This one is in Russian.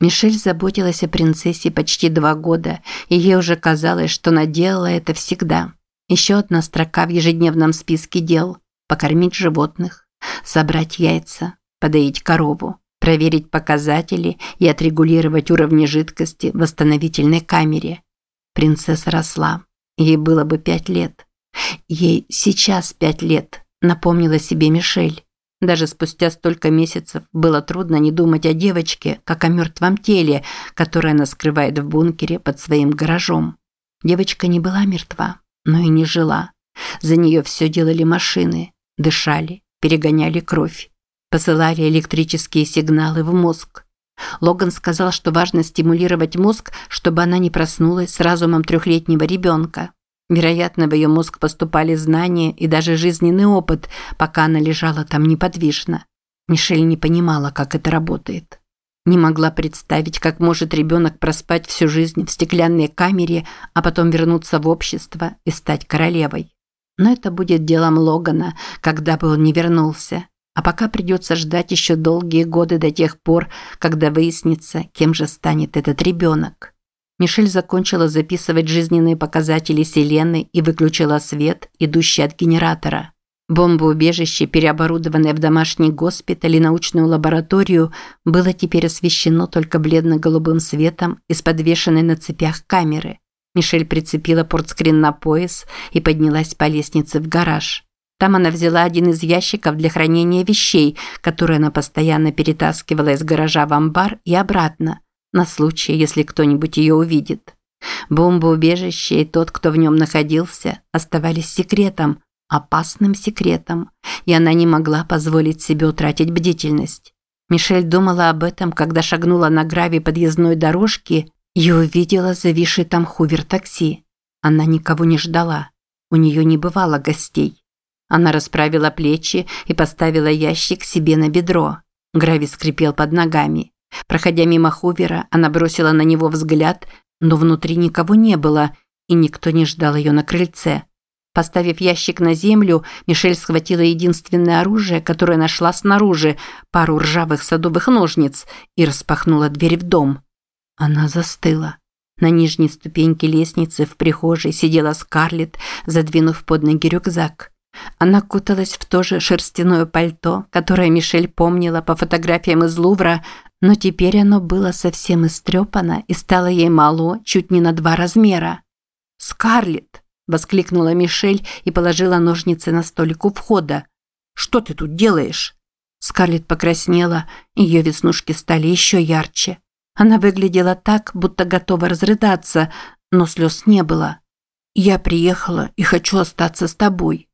Мишель заботилась о принцессе почти два года, и ей уже казалось, что она это всегда. Еще одна строка в ежедневном списке дел – покормить животных, собрать яйца, подоить корову, проверить показатели и отрегулировать уровни жидкости в восстановительной камере. Принцесса росла. Ей было бы пять лет. Ей сейчас пять лет, напомнила себе Мишель. Даже спустя столько месяцев было трудно не думать о девочке, как о мертвом теле, которое она скрывает в бункере под своим гаражом. Девочка не была мертва, но и не жила. За нее все делали машины, дышали, перегоняли кровь, посылали электрические сигналы в мозг. Логан сказал, что важно стимулировать мозг, чтобы она не проснулась с разумом трехлетнего ребенка. Вероятно, в ее мозг поступали знания и даже жизненный опыт, пока она лежала там неподвижно. Мишель не понимала, как это работает. Не могла представить, как может ребенок проспать всю жизнь в стеклянной камере, а потом вернуться в общество и стать королевой. Но это будет делом Логана, когда бы он не вернулся. А пока придется ждать еще долгие годы до тех пор, когда выяснится, кем же станет этот ребенок. Мишель закончила записывать жизненные показатели Селены и выключила свет, идущий от генератора. Бомбоубежище, переоборудованное в домашний госпиталь и научную лабораторию, было теперь освещено только бледно-голубым светом из подвешенной на цепях камеры. Мишель прицепила портскрин на пояс и поднялась по лестнице в гараж. Там она взяла один из ящиков для хранения вещей, которые она постоянно перетаскивала из гаража в амбар и обратно, на случай, если кто-нибудь ее увидит. Бомбоубежище и тот, кто в нем находился, оставались секретом, опасным секретом, и она не могла позволить себе утратить бдительность. Мишель думала об этом, когда шагнула на гравий подъездной дорожки и увидела зависший там хувер-такси. Она никого не ждала. У нее не бывало гостей. Она расправила плечи и поставила ящик себе на бедро. Гравий скрипел под ногами. Проходя мимо Хувера, она бросила на него взгляд, но внутри никого не было, и никто не ждал ее на крыльце. Поставив ящик на землю, Мишель схватила единственное оружие, которое нашла снаружи, пару ржавых садовых ножниц, и распахнула дверь в дом. Она застыла. На нижней ступеньке лестницы в прихожей сидела Скарлетт, задвинув под ноги рюкзак. Она куталась в то же шерстяное пальто, которое Мишель помнила по фотографиям из Лувра, но теперь оно было совсем истрепано и стало ей мало чуть не на два размера. «Скарлетт!» – воскликнула Мишель и положила ножницы на столик у входа. «Что ты тут делаешь?» Скарлетт покраснела, ее веснушки стали еще ярче. Она выглядела так, будто готова разрыдаться, но слез не было. «Я приехала и хочу остаться с тобой»,